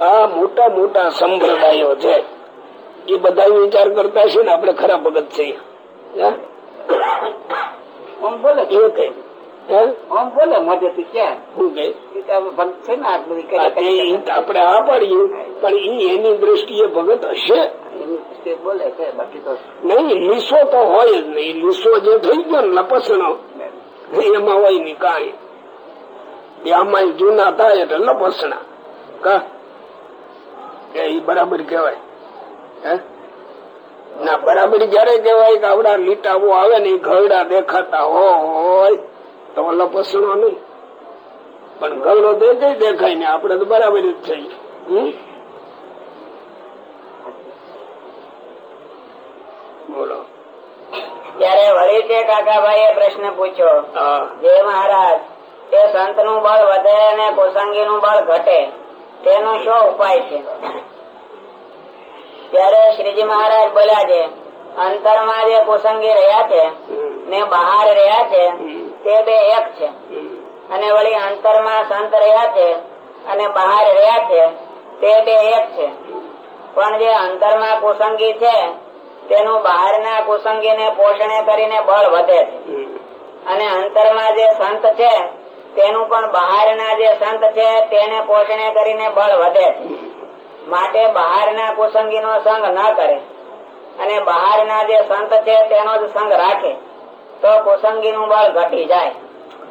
આ મોટા મોટા સંપ્રદાયો છે એ બધા વિચાર કરતા છે ને આપડે ખરા ભગત
છે. ને આ
પાડીએ પણ ઈ એની દ્રષ્ટિએ ભગત હશે.
બોલે
નહીં લીસો તો હોય જ નહીં. લીસો જે થઈ ગયો ને લપસણો એમાં હોયની કાંઈ. એ આમાં જૂના થાય એટલે લપસણા કા? એ બરાબર કેવાય હે? ના, બરાબર જયારે કેવાય કે આવડા લીટાઓ આવે ને ઘરડા દેખાતા હોય. તો લપસણો નહીં. પણ ઘરડો દેખાય દેખાય ને આપડે તો બરાબર જ થઈ હમ? બોલો
ત્યારે વળી તે કાકાભાઈ પ્રશ્ન પૂછ્યો જે મહારાજ તે સંતનું બળ વધે અને કોસંગી નું બળ ઘટે તેનો શો ઉપાય છે? ત્યારે શ્રીજી મહારાજ બોલ્યા છે અંતરમાં જે કોસંગી રહ્યા છે ને બહાર રહ્યા છે તે બે એક છે. અને વળી અંતરમાં સંત રહ્યા છે અને બહાર રહ્યા છે તે બે એક છે. પણ જે અંતરમાં કોસંગી છે તેનું બહારના કુસંગીને પોષણે કરીને બળ વધે છે. અને અંતરમાં જે સંત છે તેનું પણ બહારના જે સંત છે તેને પોષણે કરીને બળ વધે છે. માટે બહારના કુસંગીનો સંગ ન કરે. અને બહારના જે સંત છે તેનો જ સંગ રાખે. તો કુસંગીનું બળ ઘટી જાય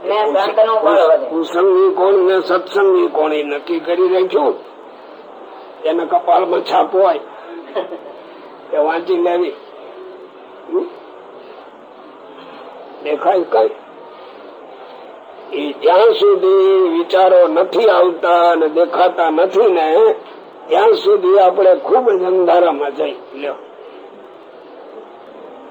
ને સંતનું બળ વધે.
કુસંગી કોણ ને સત્સંગી કોણ નક્કી કરી રાખ્યું? એને કપાળમાં છાપ હોય. વાંચી લેવી. દેખાય કઈ? એ જ્યાં સુધી વિચારો નથી આવતા અને દેખાતા નથી ને, ત્યાં સુધી આપણે ખૂબ જ અંધારામાં જઈ. લ્યો.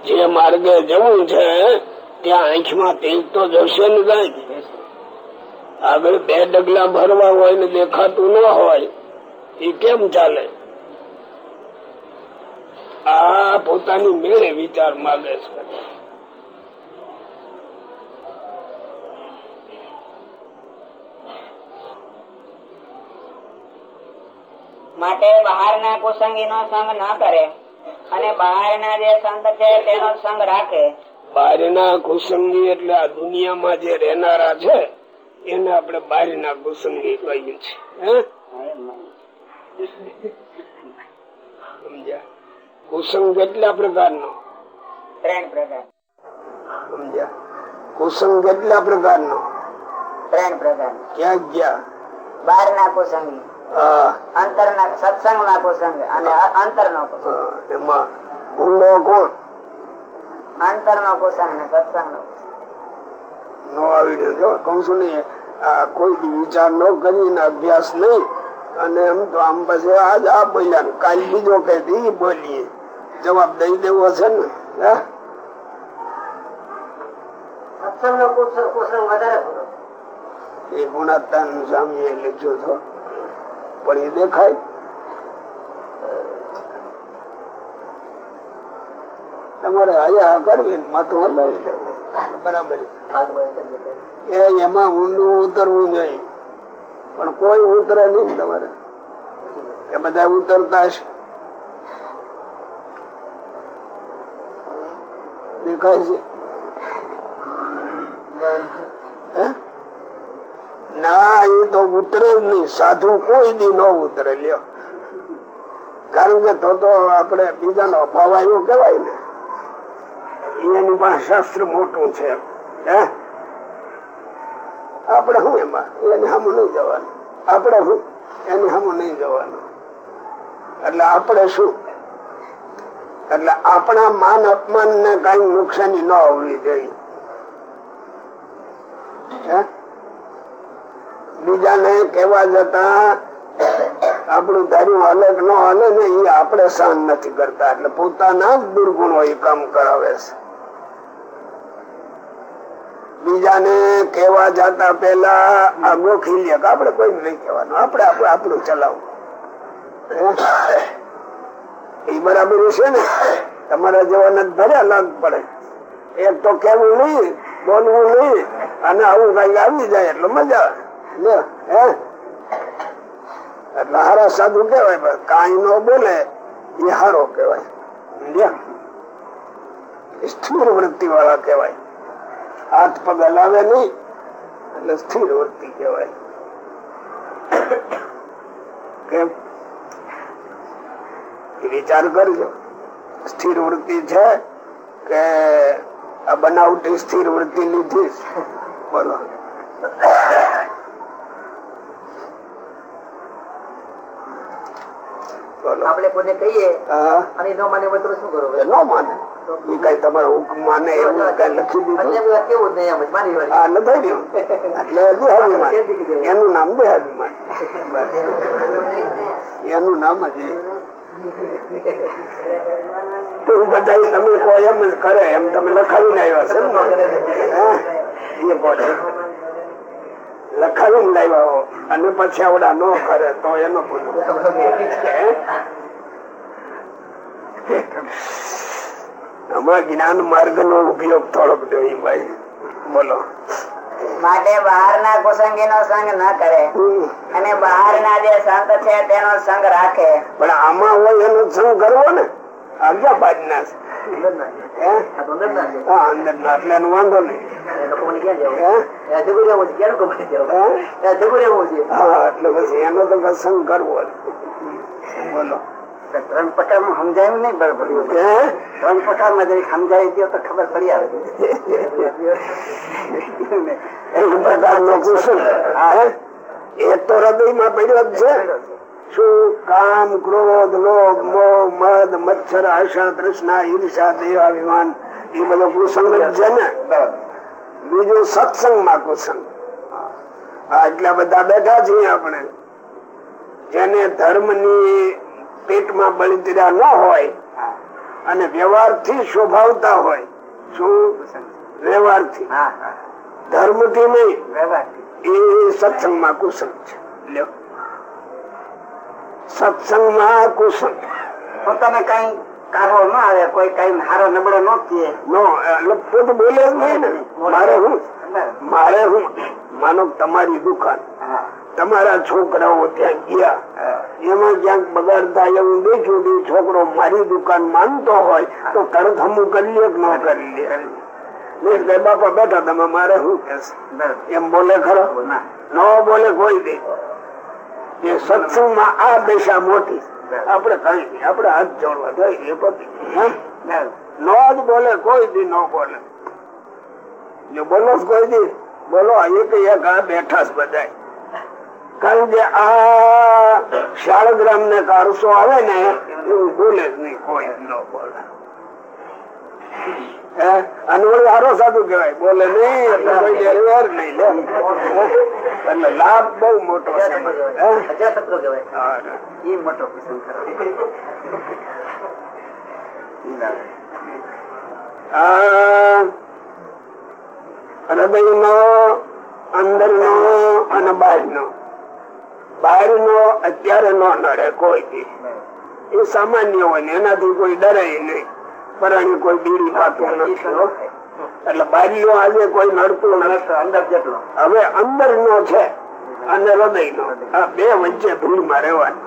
જે માર્ગે જવું છે, ત્યાં આંખમાં તેજ તો જશે ને કઈ? આગળ બે ડગલા ભરવા હોય ને દેખાતું ન હોય એ કેમ ચાલે? આ પોતાની મેળે વિચાર માગે છે.
માટે બહારના કુસંગીનો સંગ ના કરે અને બહારના જે સંત છે તેનો સંગ રાખે.
બહારના કુસંગી એટલે આ દુનિયામાં જે રહેનારા છે એને આપણે બહારના કુસંગી કહીએ છીએ? સમજ્યા? કુસંગ કેટલા પ્રકારનો
ત્રણ પ્રકાર
સમજ્યા? કુસંગ કેટલા પ્રકારનો
ત્રણ પ્રકાર
ક્યાં ગયા?
કુસંગી. અંતરના સત્સંગના કુસંગ અને અંતરનો કુસંગ.
હા, એમાં ઊંડો કોણ?
અંતરનો કુસંગ ને
નો આવી જો કઉ છું ને આ કોઈ વિચાર ન કરીને અભ્યાસ નહીં. અને એમ તો આમ પછી આજ આ બોલ્યા ને કાલ બીજો કઈ બોલીએ. જવાબ દઈ દેવો છે ને. એ ગુણાતાન સ્વામી લખ્યો છો પણ એ દેખાય. તમારે હયા કરવી માથું હલાવી બરાબર. એ એમાં ઊંડું ઉતરવું જોઈએ પણ કોઈ ઉતરે નહીં તમારે. એ બધા ઉતરતા હશે. દેખાય છે? ના, એ તો ઉતરે જ નહીં. સાધુ કોઈ દી ન ઉતરે, લ્યો. કારણ કે તો તો આપણે બીજાનો અભાવ આવ્યો કેવાય ને. એની પાસે શાસ્ત્ર મોટું છે. હે? આપણે શું એમાં? એને સામું નહીં જવાનું. આપણે શું? એની સામું નહીં જવાનું. એટલે આપણે શું? એટલે આપણા માન અપમાન ને કઈ નુકસાની ન હોવી જોઈએ. બીજાને કેવા જતા આપણું ધાર્યું અલગ ન હાલે ને એ આપણે સહન નથી કરતા. એટલે પોતાના જ દુર્ગુણો એ કામ કરાવે છે. બીજાને કેવા જતા પેલા આ ગોખી લે. કે આપણે કોઈ નહીં કહેવાનું. આપણે આપણે ચલાવવું? એ બરાબર છે ને? તમારા જેવાને ભર્યા લાગ પડે. એક તો કેવું નહીં, બોલવું નહીં, અને આવું કઈ આવી જાય એટલે મજા આવે. હે? એટલે હારા સાધુ કેવાય કઈ ન બોલે, એ હારો કેવાય. સ્થિર વૃત્તિ વાળા કેવાય હાથ પગ હલાવે નહીં, એટલે સ્થિર વૃત્તિ કેવાય વિચાર કરજો. સ્થિર વૃત્તિ છે કે આ બનાવટી સ્થિર વૃત્તિ લીધી બોલો. બોલો.
આપણે કોઈને કહીએ અને ન માને હોય શું
કરો? ન માને. એ કઈ તમારો હુકમ માને એવું કઈ લખી દીધું?
અન્ય કેવું નહીં એમ માની વાળી.
આ નથી રહ્યું એટલે દેહાભિમાન એનું નામ દેહાભિમાન એનું નામ જ. તમે કહો એમ જ કરે, એમ તમે લખાવીને આવ્યા છે લખાવીને લાવ્યા અને પછી આવડા ન કરે, તો એનો ભૂલ. હે? જ્ઞાન માર્ગ નો ઉપયોગ થોડોક જોઈએ ભાઈ. બોલો.
માટે બહારના કુસંગી નો સંગ ન કરે. અને બહારના જે સંત છે તેનો સંગ રાખે.
પણ આમાં હોય એનો સંગ કરવો ને આજ્ઞા બાજ ના છે. એનો તો પ્રસંગ કરવો. બોલો.
ત્રણ પ્રકારમાં સમજાયું નહીં બરોબર
ત્રણ
ત્રણ પ્રકારમાં જરી સમજાવી દો તો ખબર પડી આવે.
એ તો હૃદયમાં પડ્યો જ છે. શું? કામ ક્રોધ લોભ મોહ મદ મચ્છર આશા તૃષ્ણા ઈર્ષા દેવાભિમાન એ બધો કુસંગ છે ને? બીજું સત્સંગમાં કુસંગ. આ એટલા બધા બેઠા છીએ આપણે. જેને ધર્મની પેટમાં બળતરા ન હોય અને વ્યવહારથી શોભાવતા હોય. શું? વ્યવહારથી ધર્મથી નહીં. એ સત્સંગમાં કુસંગ છે. સત્સંગમાં કુસંગ
પોતાને કઈ કાઢો ન આવે કોઈ કઈ હારો નબળો ન
એટલે પોતે બોલે જ નહીં ને. મારે હું? મારે હું? માનો તમારી દુકાન. તમારા છોકરાઓ ત્યાં ગયા. એમાં ક્યાંક બગાડ એવું દેખ્યું કે છોકરો મારી દુકાન માનતો હોય તો તરત હમું કરી ન કરી લે. બાપા બેઠા તમે, મારે શું એમ બોલે ખરો? ન બોલે કોઈ દે. એ સત્સંગમાં આ દિશા મોટી. આપડે કઈ નહીં, આપણે હાથ જોડવા જાય એ પતિ ન જ બોલે કોઈ દી, ન બોલે. જો બોલો કોઈ દી, બોલો એક એક આ બેઠા જ બધાય. કારણ કે આ શાળગ્રામ ને કારસો આવે ને એવું બોલે જ નહીં કોઈ ન બોલે અને ઓલો હારો સાધુ કહેવાય બોલે નહીં એટલે કોઈ ડેરવેર નહીં લે. એટલે લાભ બહુ મોટો છે. હે?
અજાશત્રુ કહેવાય.
હા.
એ મોટો પ્રસંગ
આ હૃદય નો અંદર નો અને બહાર નો બહાર નો અત્યારે નો નડે કોઈ એ સામાન્ય હોય ને એનાથી કોઈ ડરે નહીં. પરાણી કોઈ બીડી પાતું નથી એટલે બારીઓ આજે કોઈ નડતું નથી.
અંદર જેટલો.
હવે અંદર નો છે અને હૃદય નો આ બે વચ્ચે ધૂળમાં રહેવાનું.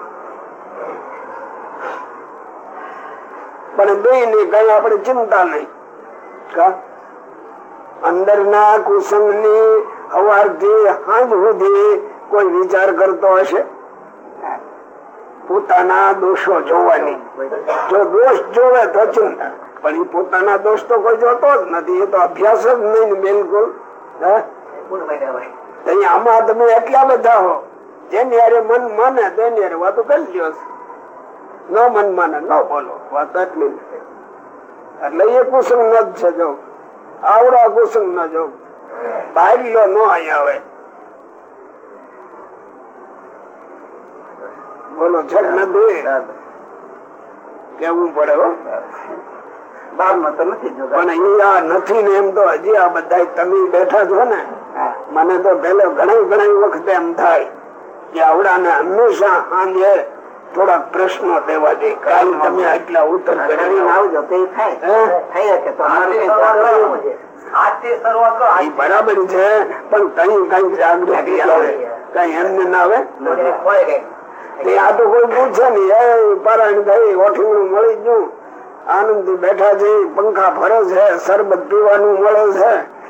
પણ બે ની કઈ આપણે ચિંતા નહીં. અંદર અંદરના કુસંગની હવારથી સાંજ સુધી કોઈ વિચાર કરતો હશે? પોતાના દોષો જોવાની. જો દોષ જોવે તો ચિંતા પણ એ પોતાના દોષ તો કોઈ જોતો જ નથી. એ તો અભ્યાસ જ નહીં બિલકુલ. આમાં તમે એટલા બધા હો. જેની યારે મન માને તેની યારે વાતો કરી લ્યો. ન મન માને, ન બોલો. વાત એટલી એટલે એ કુસંગ ન જ છે જો. આવડા કુસંગ ન જો. લો ન અહીંયા આવે. બોલો છે કે નથી કેવું પડે હો?
નથી
પણ અહીંયા નથી ને એમ તો હજી આ બધા તમે બેઠા છો ને. મને તો પેલો ઘણા ઘણા વખતે એમ થાય કે આવડાને હંમેશા સાંજે થોડાક પ્રશ્નો દેવા દે. કાલ તમે આટલા ઉત્તર
ઘડી આવજો. તે થાય. થઈ શકે તો કરો
બરાબર છે પણ કઈ કઈ જાગૃતિ આવે. કઈ એમને ના આવે? આ તો કોઈ પૂછે નઈ એ પારાયણ થઈ ઓઠીનું મળી ગયું. આનંદ બેઠા છે પંખા ફરે છે શરબત પીવાનું મળે છે.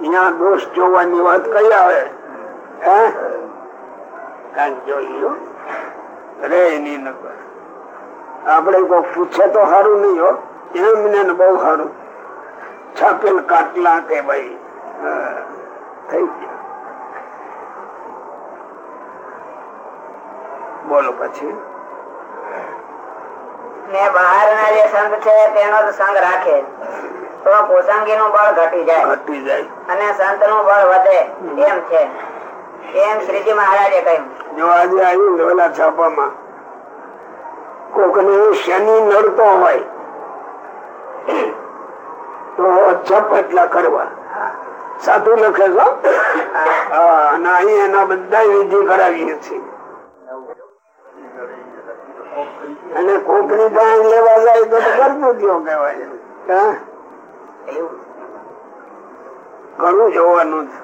અહીંયા દોષ જોવાની વાત કઈ આવે? હે? કાંઈ જોઈ લો રે એની નકર. આપણે કોઈ પૂછે તો સારું નહીં હો. એમને બહુ સારું છાપેલ કાટલા કે ભાઈ. હા, થઈ ગયા. બોલો પછી.
ને બહારના જે સંત છે તેનો સંગ રાખે. તો કુસંગી નું બળ ઘટી જાય.
ઘટી જાય.
અને સંતનું બળ વધે. એમ છે. એમ શ્રીજી મહારાજે કહ્યું.
જો આજે આવ્યું ઓલા છાપામાં કોક ને શનિ નડતો હોય તો જપ એટલા કરવા. સાધુ લખે છો અને અહીં એના બધા વિધિ કરાવીએ છીએ. અને કોકની ગાય લેવા જાય તો થયો કહેવાય ઘણું જોવાનું છે.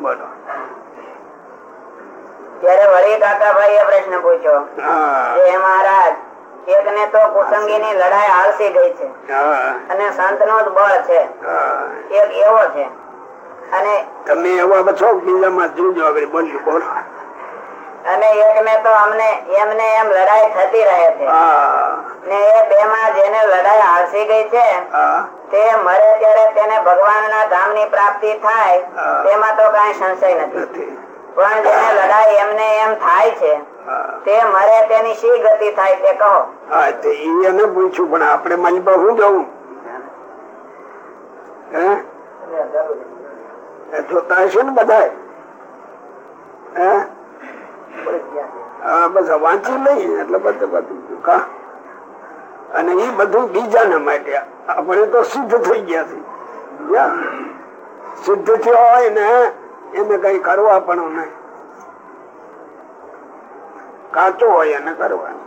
બોલો.
ત્યારે વળી કાકાભાઈ એ પ્રશ્ન પૂછ્યો
હે.
મહારાજ એક ને તો કુસંગી ની લડાઈ હાલસી ગઈ છે. અને સંત નો જ બળ છે. એક એવો છે. અને
તમે એવા છો બીજામાં જોજો આગળ બોલ્યું બોલ.
અને એક ને તો અમને એમને એમ લડાઈ થતી રહે છે. ને એ બે માં જેને લડાઈ હારસી ગઈ છે તે મરે ત્યારે તેને ભગવાન ના ધામની પ્રાપ્તિ થાય તેમાં તો કઈ સંશય નથી. પણ જેને લડાઈ એમને એમ થાય છે તે મરે તેની શી ગતિ થાય તે કહો.
હા તે એને પૂછ્યું પણ આપણે મન પાસે હું જવું જોતા હશે ને બધા હા? બસ વાંચી લઈ એટલે બધું બધું કા? અને એ બધું બીજાને માટે. આપણે તો સિદ્ધ થઈ ગયા છે સિદ્ધ થયો હોય ને એને કઈ કરવા પણ નહીં. કાચો હોય એને કરવાનું.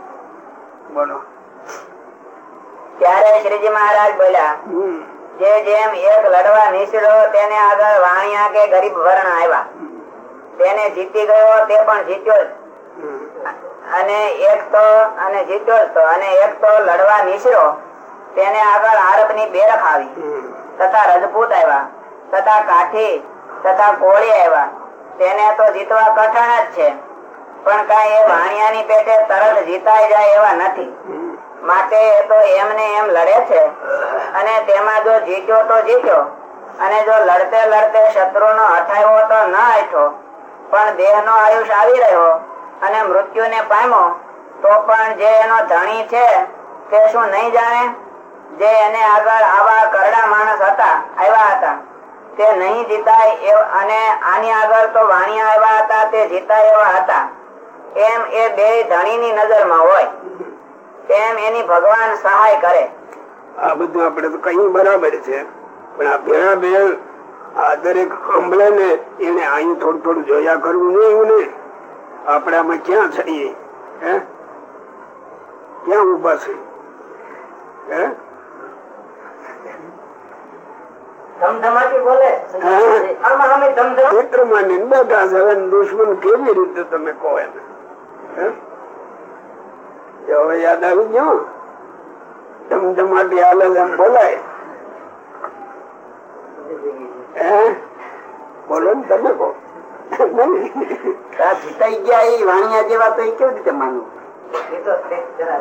બોલો.
ત્યારે શ્રીજી મહારાજ બોલ્યા જે જેમ એક લડવા નીકળ્યો તેને આગળ વાણિયા કે ગરીબ વર્ણ આવ્યા. તેને જીતી ગયો તે પણ જીત્યો અને એક તો અને જીત્યો તો. અને એક તો લડવા નીકળ્યો તેને આગળ આરબની બેરખ આવી. તથા રજપૂત આવ્યા તથા કાઠી તથા કોળી આવ્યા. તેને તો જીતવા કઠણ જ છે. પણ કઈ એ વાણિયાની પેટે તરત જીતાઈ જાય એવા નથી. માટે એ તો એમને એમ લડે છે. અને તેમાં જો જીત્યો તો જીત્યો. અને જો લડતે લડતે શત્રુ નો હઠાયો તો ન હઠો પણ દેહ નો આયુષ આવી રહ્યો અને મૃત્યુને પામ્યો, તો પણ જે એનો ધણી છે તે શું નહીં જાણે? જે એને આગળ આવા કરડા માણસ હતા, આવ્યા હતા, તે નહીં જીતાય અને આની આગળ તો વાણિયા આવ્યા હતા, તે જીતાય એવા હતા. એમ એ બે ધણીની નજરમાં હોય. તેમ એની ભગવાન સહાય કરે.
આ બધું આપડે તો કઈ બરાબર છે. પણ આ ભેળા ભેળ આ દરેક સાંભળે ને એને અહીં થોડું થોડું જોયા કરવું નહીં એવું ને ક્યાં છીએ હે? ક્યાં ઊભા છે? હે? દુશ્મન કેવી રીતે તમે કહો એને? હે? હવે યાદ આવી ગયો? ધમધમાટી એમ બોલાય. બોલો ને તમે કહો.
જીતાઈ ગયા એ વાણિયા જેવા તો એ કેવી રીતે માનવું
એ તો જરા.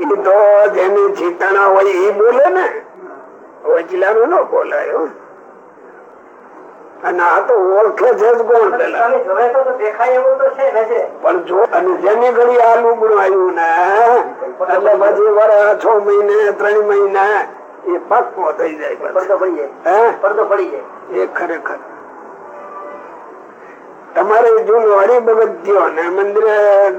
એ તો જેને જીતાણા હોય એ બોલે ને. વચલાનું ન બોલાય અને આ તો ઓળખે છે જ કોણ પેલા.
તમે જોવે તો તો દેખાય એવું તો છે ને છે
પણ જો અને જેની ઘડી આ લુગડું આવ્યું ને એટલે પછી વરસ છ મહિને ત્રણ મહિના એ પાક્કો થઈ જાય
પડદો પડી જાય. પડદો પડી જાય.
એ ખરેખર. તમારે જૂનું હરિભગત થયો ને મંદિરે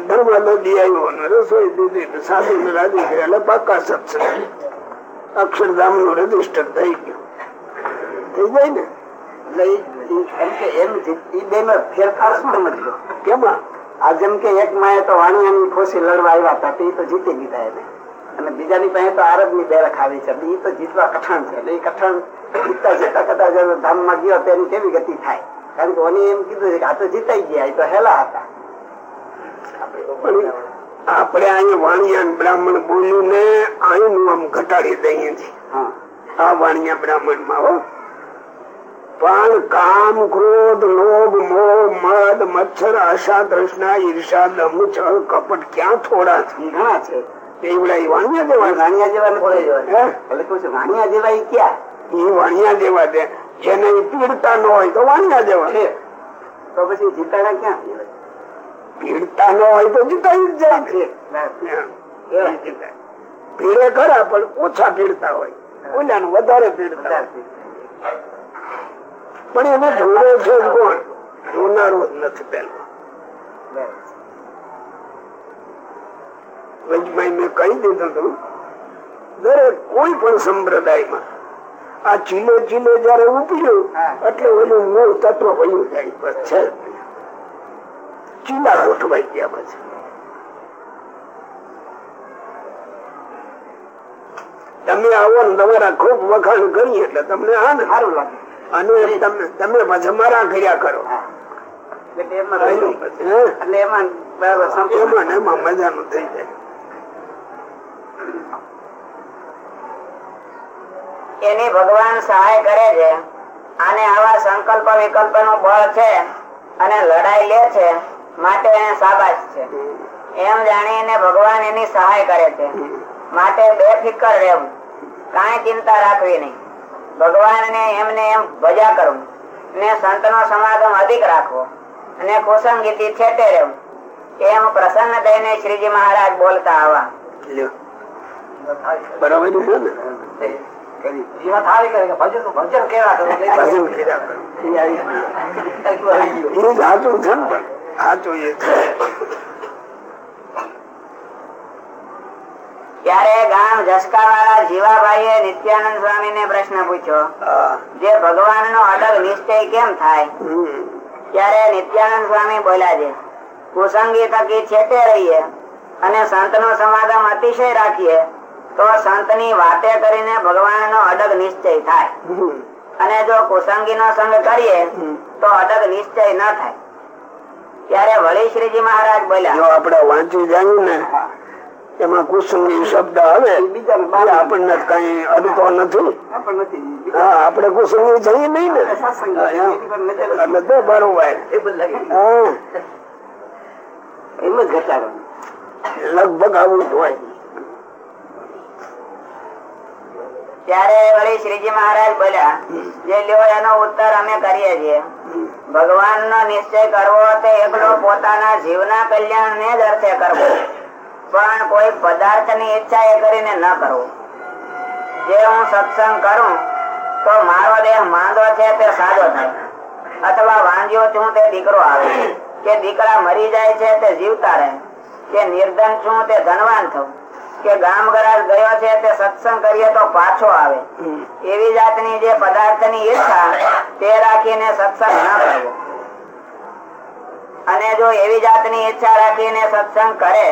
ધર્માલોદી આવ્યો ને રસોઈ દીધી સાધુ ને રાજી થયા એટલે પાકા સત્સંગ. અક્ષરધામનું રજિસ્ટર થઈ ગયું. થઈ જાય ને?
જી-
કેમાં?
આ જેમ કે એક માએ તો વાણિયાની ખોસી લડવા આવ્યા હતા તે તો જીતી લીધા એને. અને બીજાની પાસે તો આરબની બેરખ આવી છે એ તો જીતવા કઠણ છે. એટલે એ કઠણ જીતતા જતા કદાચ ધામમાં ગયો તેની કેવી ગતિ થાય? કારણ કે ઓની એમ કીધું છે કે આ તો જીતાઈ ગયા એ તો હેલા હતા.
પણ આપણે અહીંયા વાણિયા બ્રાહ્મણ બોલ્યું ને અહીંનું આમ ઘટાડી દઈએ છીએ. આ વાણિયા બ્રાહ્મણમાં હો. પણ કામ ક્રોધ લોભ મોહ મદ મચ્છર આશા તૃષ્ણા ઈર્ષા દમ છળ કપટ ક્યાં થોડા છે?
ઘણા
વાણિયા જેવા છે.
જેવા જેવા
જેવા જેને પીડતા ન હોય તો વાણિયા જેવા.
છે તો પછી જીતાડા ક્યાં
પીડતા ન હોય તો જીતા જ જાય
છે
ભીડે. ખરા પણ ઓછા પીડતા હોય. ઓલાને વધારે પીડતા પણ એને જોડે છે કોણ? જોનારો જ નથી પેલો વચમાં મેં કહી દીધું હતું. દરેક કોઈ પણ સંપ્રદાયમાં આ ચીલે ચીલે જયારે ઉપજ્યું એટલે ઓલું મૂળ તત્વ વયું જાય છે. ચીલા ગોઠવાઈ ગયા પછી તમે આવો ને તમારા ખૂબ વખાણ કરીએ એટલે તમને આનંદ
સારું લાગે.
અને તમે તમે પછી મારા કર્યા કરો.
એટલે એમાં
ને એમાં મજાનું થઈ જાય.
એની ભગવાન સહાય કરે છે. અને આવા સંકલ્પ વિકલ્પનું બળ છે અને લડાઈ લે છે માટે સાબાશ છે. એમ જાણીને ભગવાન એની સહાય કરે છે. માટે બેફિકર રહેવું. કાંઈ ચિંતા રાખવી નહીં. ભગવાન ને એમને એમ ભજા કરવું ને સંત નો સમાગમ અધિક રાખવો અને કુસંગીથી છેટે રહેવું. એમ પ્રસન્ન થઈને શ્રીજી મહારાજ બોલતા આવા.
બરાબર છે ને?
ભજન ભજન કેવા કરું?
ભજન કર્યા કરો? એ સાચું છે ને પણ. સાચું એ
ત્યારે ગામ જસકાવાળા જીવાભાઈએ નિત્યાનંદ સ્વામી ને પ્રશ્ન પૂછ્યો? જે ભગવાન નો અડગ નિશ્ચય કેમ થાય. ત્યારે નિત્યાનંદ સ્વામી બોલ્યા છે કુસંગી થકી છેટે રહીએ અને સંત નો સમાગમ અતિશય રાખીએ. તો સંતની વાતે કરીને ભગવાન નો અડગ નિશ્ચય થાય. અને જો કુસંગી નો સંગ કરીએ તો અડગ નિશ્ચય ન થાય. ત્યારે વળી શ્રીજી મહારાજ
જો
બોલ્યા
આપણે વાંચી જાય ને એમાં કુસંગી શબ્દ આવે આપણને કઈ અડતો નથી. હા આપડે કુસંગી જઈએ નહીં ને. એટલે તો બરોબર.
એ બધું
હા.
એમ જ ઘટાડો
લગભગ આવું જ હોય.
ત્યારે વળી શ્રીજી મહારાજ બોલ્યા, જે લ્યો, એનો ઉત્તર અમે કરીએ છીએ. ભગવાન નો નિશ્ચય કરવો તે એકલો પોતાના જીવના કલ્યાણ ને જ અર્થે કરવો. પણ કોઈ પદાર્થની ઈચ્છા એ કરીને ન કરવો. જે હું સત્સંગ કરું, તો મારો દેહ માંદો છે તે સાજો થાય. અથવા વાંધ્યો છું તે દીકરો આવે કે દીકરા મરી જાય છે તે જીવતા રહે. કે નિર્ધન છું તે ધનવાન થવું કે ગામ ગરાજ ગયો છે તે સત્સંગ કરીએ તો પાછો આવે. એવી જાતની જે પદાર્થની ઈચ્છા તે રાખીને સત્સંગ ન કરવો અને જો એવી જાતની ઈચ્છા રાખીને સત્સંગ કરે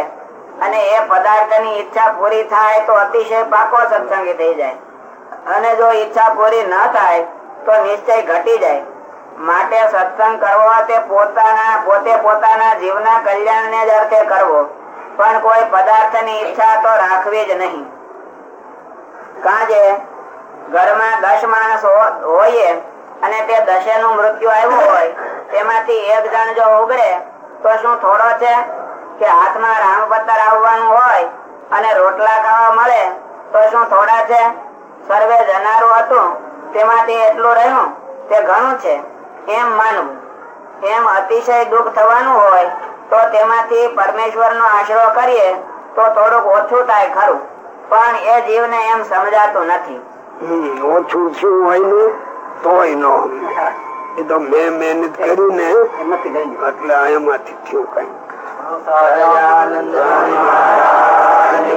અને એ પદાર્થની ઈચ્છા પૂરી થાય તો અતિશય પાકો સત્સંગી થઈ જાય. અને જો ઈચ્છા પૂરી ન થાય તો નિશ્ચય ઘટી જાય. માટે સત્સંગ કરવો તે પોતાના પોતે પોતાના જીવના કલ્યાણને જ અર્થે કરવો. પણ કોઈ પદાર્થની ઈચ્છા તો રાખવી જ નહીં. કાજે ઘરમાં દસ માણસ હોઈએ અને તે દશે નું મૃત્યુ આવ્યું હોય, તેમાંથી એક જણ જો ઉગડે તો શું થોડો છે કે હાથમાં રામપત્તર આવવાનું હોય અને રોટલા ખાવા મળે, તો શું થોડા છે? સર્વે જનારું હતું, તેમાંથી એટલું રહ્યું, તે ઘણું છે. એમ માનવું. એમ અતિશય દુઃખ થવાનું હોય તો તેમાંથી પરમેશ્વર નો આશરો કરીએ તો થોડુંક ઓછું થાય ખરું. પણ એ જીવ ને એમ સમજાતું નથી.
ઓછું શું હોય ને તોય ન એ તો મેં મહેનત કરી ને એટલે એમાંથી થયું કઈ
સહજાનંદ મહારાજ